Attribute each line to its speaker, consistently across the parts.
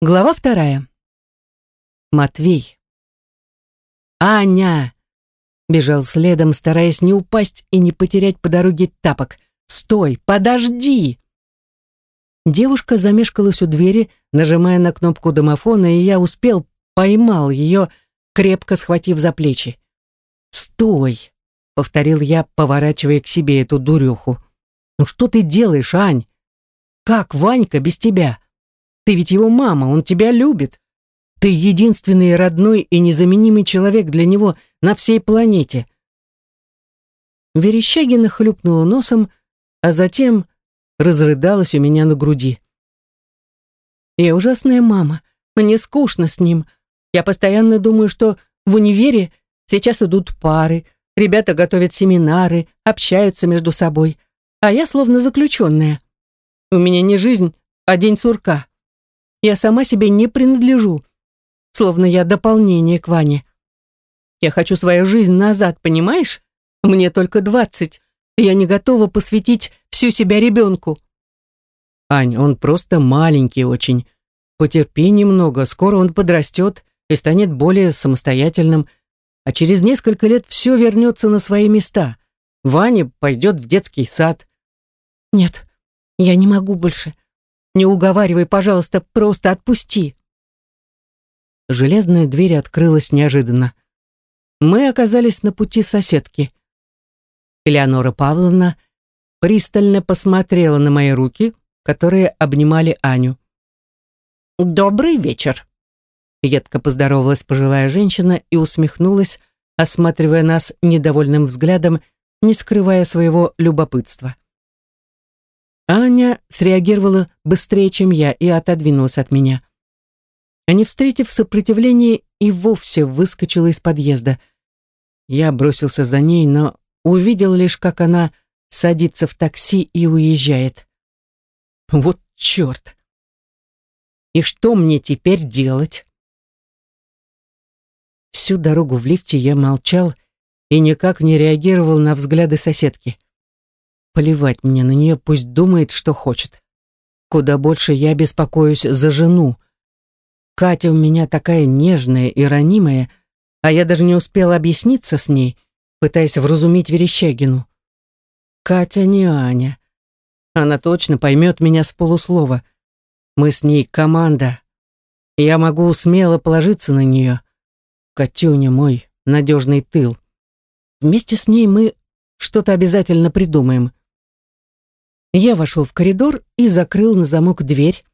Speaker 1: Глава вторая. Матвей. «Аня!» Бежал следом, стараясь не упасть и не потерять по дороге тапок. «Стой! Подожди!» Девушка замешкалась у двери, нажимая на кнопку домофона, и я успел, поймал ее, крепко схватив за плечи. «Стой!» — повторил я, поворачивая к себе эту дуреху. «Ну что ты делаешь, Ань? Как Ванька без тебя?» Ты ведь его мама, он тебя любит. Ты единственный родной и незаменимый человек для него на всей планете. Верещагина хлюпнула носом, а затем разрыдалась у меня на груди. Я ужасная мама, мне скучно с ним. Я постоянно думаю, что в универе сейчас идут пары, ребята готовят семинары, общаются между собой, а я словно заключенная. У меня не жизнь, а день сурка. Я сама себе не принадлежу, словно я дополнение к Ване. Я хочу свою жизнь назад, понимаешь? Мне только двадцать, и я не готова посвятить всю себя ребенку. Ань, он просто маленький очень. Потерпи немного, скоро он подрастет и станет более самостоятельным, а через несколько лет все вернется на свои места. Ваня пойдет в детский сад. Нет, я не могу больше. Не уговаривай, пожалуйста, просто отпусти. Железная дверь открылась неожиданно. Мы оказались на пути соседки. Элеонора Павловна пристально посмотрела на мои руки, которые обнимали Аню. «Добрый вечер!» Едко поздоровалась пожилая женщина и усмехнулась, осматривая нас недовольным взглядом, не скрывая своего любопытства. Аня среагировала быстрее, чем я, и отодвинулась от меня. А не встретив сопротивления, и вовсе выскочила из подъезда. Я бросился за ней, но увидел лишь, как она садится в такси и уезжает. Вот черт! И что мне теперь делать? Всю дорогу в лифте я молчал и никак не реагировал на взгляды соседки. Плевать мне на нее, пусть думает, что хочет. Куда больше я беспокоюсь за жену. Катя у меня такая нежная и ранимая, а я даже не успела объясниться с ней, пытаясь вразумить Верещагину. Катя не Аня. Она точно поймет меня с полуслова. Мы с ней команда. Я могу смело положиться на нее. Катюня мой надежный тыл. Вместе с ней мы что-то обязательно придумаем. Я вошел в коридор и закрыл на замок дверь,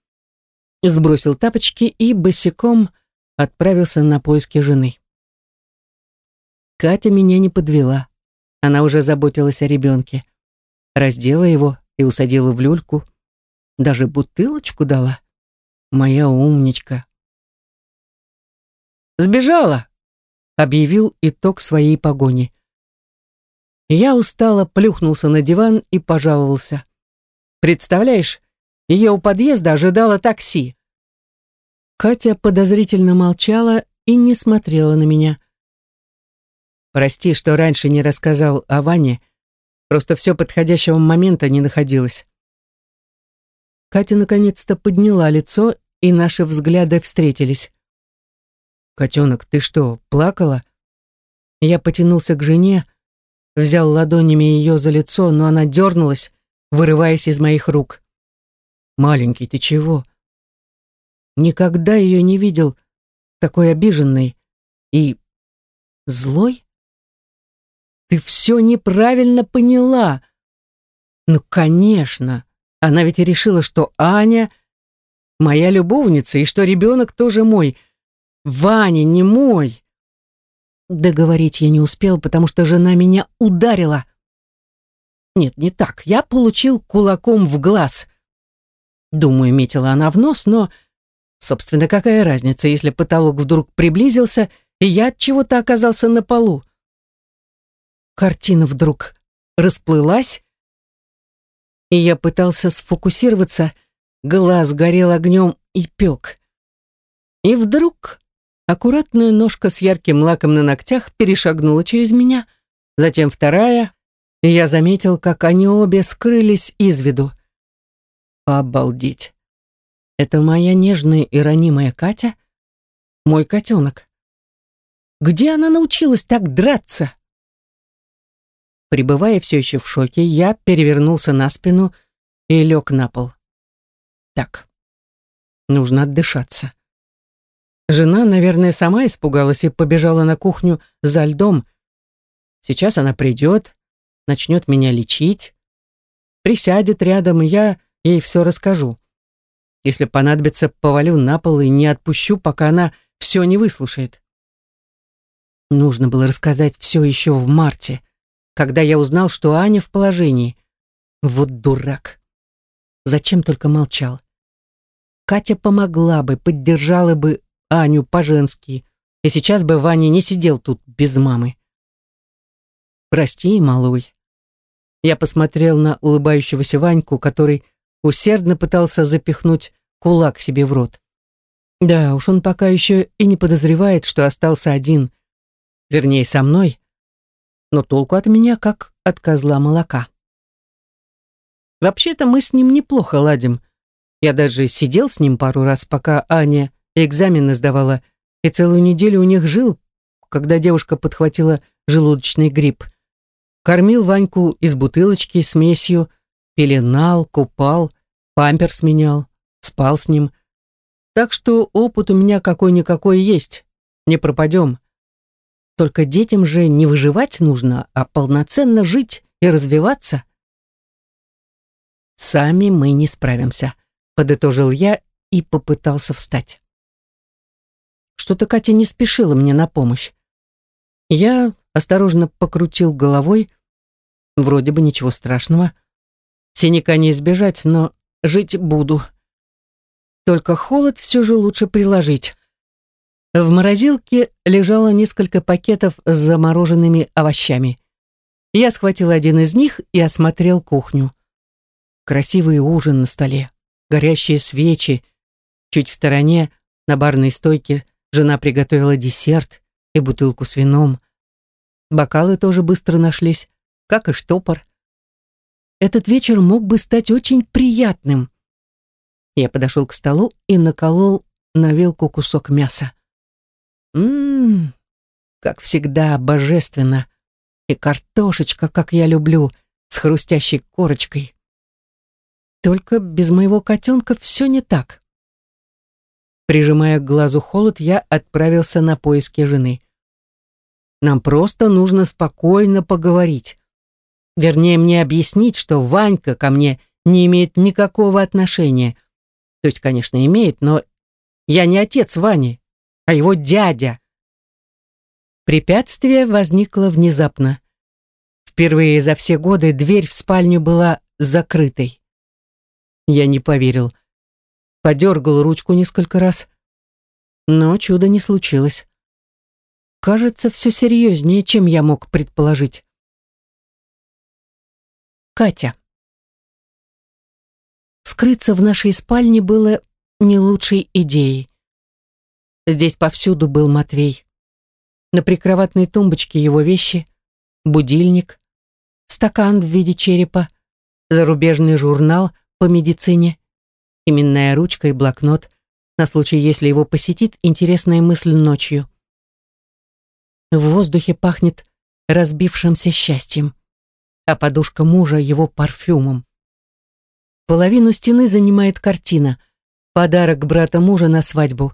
Speaker 1: сбросил тапочки и босиком отправился на поиски жены. Катя меня не подвела. Она уже заботилась о ребенке. Раздела его и усадила в люльку. Даже бутылочку дала. Моя умничка. «Сбежала!» — объявил итог своей погони. Я устало плюхнулся на диван и пожаловался. Представляешь, ее у подъезда ожидало такси. Катя подозрительно молчала и не смотрела на меня. Прости, что раньше не рассказал о Ване, просто все подходящего момента не находилось. Катя наконец-то подняла лицо, и наши взгляды встретились. «Котенок, ты что, плакала?» Я потянулся к жене, взял ладонями ее за лицо, но она дернулась, вырываясь из моих рук. «Маленький, ты чего?» Никогда ее не видел такой обиженной и злой. Ты все неправильно поняла. Ну, конечно, она ведь решила, что Аня моя любовница и что ребенок тоже мой. Ваня не мой. Договорить я не успел, потому что жена меня ударила. Нет, не так. Я получил кулаком в глаз. Думаю, метила она в нос, но... Собственно, какая разница, если потолок вдруг приблизился, и я от чего-то оказался на полу? Картина вдруг расплылась, и я пытался сфокусироваться, глаз горел огнем и пек. И вдруг аккуратная ножка с ярким лаком на ногтях перешагнула через меня, затем вторая, и я заметил, как они обе скрылись из виду. Обалдеть. Это моя нежная и ранимая Катя? Мой котенок. Где она научилась так драться? Пребывая все еще в шоке, я перевернулся на спину и лег на пол. Так, нужно отдышаться. Жена, наверное, сама испугалась и побежала на кухню за льдом. Сейчас она придет, начнет меня лечить, присядет рядом, и я ей все расскажу. Если понадобится, повалю на пол и не отпущу, пока она все не выслушает. Нужно было рассказать все еще в марте когда я узнал, что Аня в положении. Вот дурак. Зачем только молчал? Катя помогла бы, поддержала бы Аню по-женски, и сейчас бы Ваня не сидел тут без мамы. «Прости, малой». Я посмотрел на улыбающегося Ваньку, который усердно пытался запихнуть кулак себе в рот. Да уж он пока еще и не подозревает, что остался один. Вернее, со мной, но толку от меня, как от козла молока. Вообще-то мы с ним неплохо ладим. Я даже сидел с ним пару раз, пока Аня экзамены сдавала, и целую неделю у них жил, когда девушка подхватила желудочный грипп. Кормил Ваньку из бутылочки смесью, пеленал, купал, памперс менял, спал с ним. Так что опыт у меня какой-никакой есть, не пропадем. Только детям же не выживать нужно, а полноценно жить и развиваться. Сами мы не справимся, подытожил я и попытался встать. Что-то Катя не спешила мне на помощь. Я осторожно покрутил головой. Вроде бы ничего страшного. Синяка не избежать, но жить буду. Только холод все же лучше приложить. В морозилке лежало несколько пакетов с замороженными овощами. Я схватил один из них и осмотрел кухню. Красивый ужин на столе, горящие свечи. Чуть в стороне, на барной стойке, жена приготовила десерт и бутылку с вином. Бокалы тоже быстро нашлись, как и штопор. Этот вечер мог бы стать очень приятным. Я подошел к столу и наколол на вилку кусок мяса. Ммм, как всегда, божественно. И картошечка, как я люблю, с хрустящей корочкой. Только без моего котенка все не так. Прижимая к глазу холод, я отправился на поиски жены. Нам просто нужно спокойно поговорить. Вернее, мне объяснить, что Ванька ко мне не имеет никакого отношения. То есть, конечно, имеет, но я не отец Вани а его дядя. Препятствие возникло внезапно. Впервые за все годы дверь в спальню была закрытой. Я не поверил. Подергал ручку несколько раз, но чуда не случилось. Кажется, все серьезнее, чем я мог предположить. Катя. Скрыться в нашей спальне было не лучшей идеей. Здесь повсюду был Матвей. На прикроватной тумбочке его вещи, будильник, стакан в виде черепа, зарубежный журнал по медицине, именная ручка и блокнот на случай, если его посетит интересная мысль ночью. В воздухе пахнет разбившимся счастьем, а подушка мужа его парфюмом. Половину стены занимает картина «Подарок брата мужа на свадьбу»,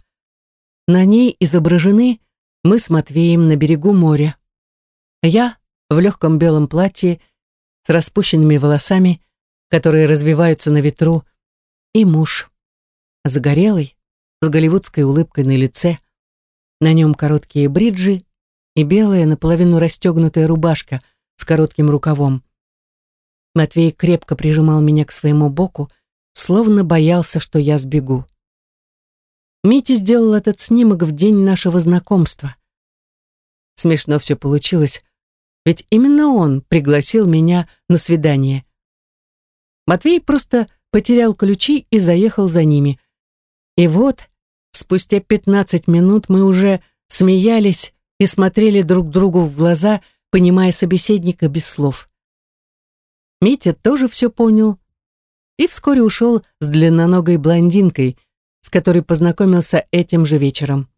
Speaker 1: на ней изображены мы с Матвеем на берегу моря. Я в легком белом платье с распущенными волосами, которые развиваются на ветру, и муж, загорелый, с голливудской улыбкой на лице. На нем короткие бриджи и белая наполовину расстегнутая рубашка с коротким рукавом. Матвей крепко прижимал меня к своему боку, словно боялся, что я сбегу. Митя сделал этот снимок в день нашего знакомства. Смешно все получилось, ведь именно он пригласил меня на свидание. Матвей просто потерял ключи и заехал за ними. И вот, спустя 15 минут мы уже смеялись и смотрели друг другу в глаза, понимая собеседника без слов. Митя тоже все понял и вскоре ушел с длинноногой блондинкой – с которой познакомился этим же вечером.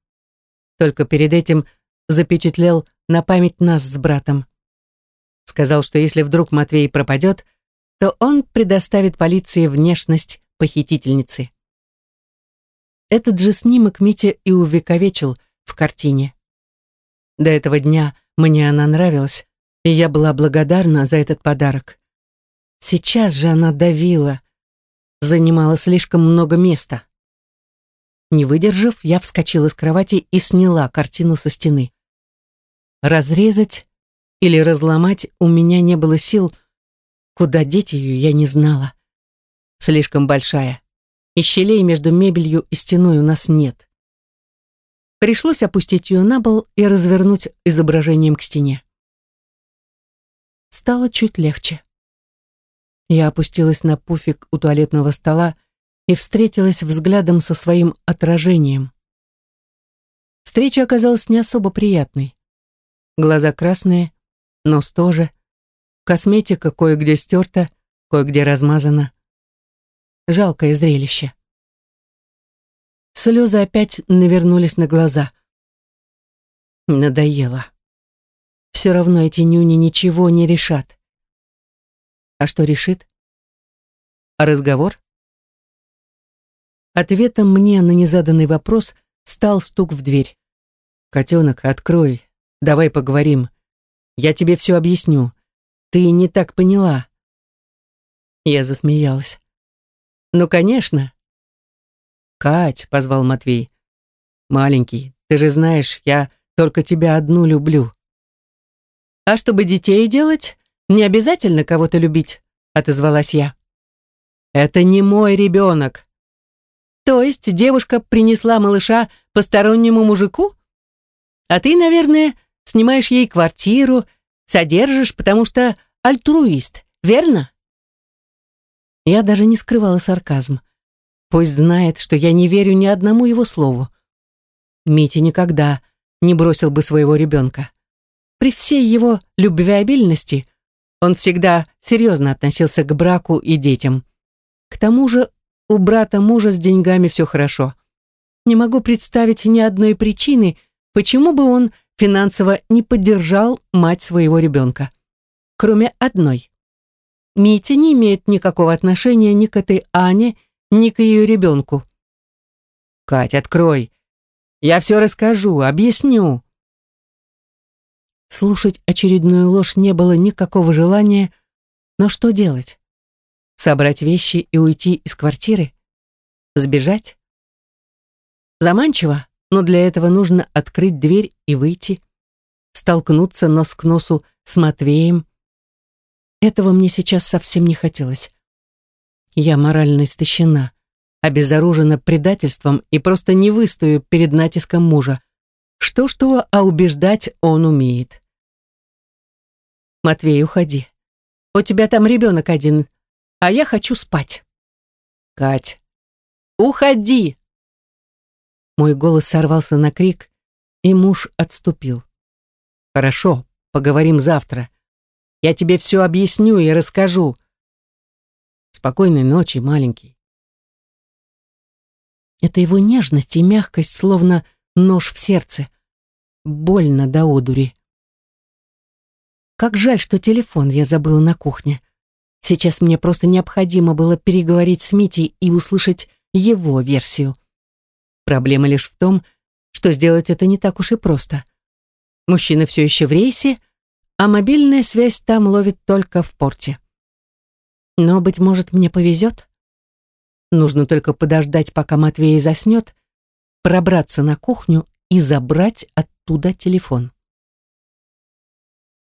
Speaker 1: Только перед этим запечатлел на память нас с братом. Сказал, что если вдруг Матвей пропадет, то он предоставит полиции внешность похитительницы. Этот же снимок Митя и увековечил в картине. До этого дня мне она нравилась, и я была благодарна за этот подарок. Сейчас же она давила, занимала слишком много места. Не выдержав, я вскочила с кровати и сняла картину со стены. Разрезать или разломать у меня не было сил, куда деть ее я не знала. Слишком большая и щелей между мебелью и стеной у нас нет. Пришлось опустить ее на пол и развернуть изображением к стене. Стало чуть легче. Я опустилась на пуфик у туалетного стола и встретилась взглядом со своим отражением. Встреча оказалась не особо приятной. Глаза красные, нос тоже, косметика кое-где стерта, кое-где размазана. Жалкое зрелище. Слезы опять навернулись на глаза. Надоело. Все равно эти нюни ничего не решат. А что решит? Разговор? Ответом мне на незаданный вопрос стал стук в дверь. «Котенок, открой, давай поговорим. Я тебе все объясню. Ты не так поняла». Я засмеялась. «Ну, конечно». «Кать», — позвал Матвей. «Маленький, ты же знаешь, я только тебя одну люблю». «А чтобы детей делать, не обязательно кого-то любить», — отозвалась я. «Это не мой ребенок». «То есть девушка принесла малыша постороннему мужику? А ты, наверное, снимаешь ей квартиру, содержишь, потому что альтруист, верно?» Я даже не скрывала сарказм. Пусть знает, что я не верю ни одному его слову. Митя никогда не бросил бы своего ребенка. При всей его любвеобильности он всегда серьезно относился к браку и детям. К тому же у брата мужа с деньгами все хорошо. Не могу представить ни одной причины, почему бы он финансово не поддержал мать своего ребенка. Кроме одной. Митя не имеет никакого отношения ни к этой Ане, ни к ее ребенку. «Кать, открой. Я все расскажу, объясню». Слушать очередную ложь не было никакого желания, но что делать? Собрать вещи и уйти из квартиры? Сбежать? Заманчиво, но для этого нужно открыть дверь и выйти, столкнуться нос к носу с Матвеем, этого мне сейчас совсем не хотелось. Я морально истощена, обезоружена предательством и просто не выстою перед натиском мужа. Что-что, а убеждать он умеет. Матвей, уходи. У тебя там ребенок один, а я хочу спать. Кать, уходи! Мой голос сорвался на крик, и муж отступил. Хорошо, поговорим завтра. Я тебе все объясню и расскажу. Спокойной ночи, маленький. Это его нежность и мягкость, словно нож в сердце. Больно до одури. Как жаль, что телефон я забыла на кухне. Сейчас мне просто необходимо было переговорить с Митей и услышать его версию. Проблема лишь в том, что сделать это не так уж и просто. Мужчина все еще в рейсе, а мобильная связь там ловит только в порте. Но, быть может, мне повезет? Нужно только подождать, пока Матвей заснет, пробраться на кухню и забрать оттуда телефон.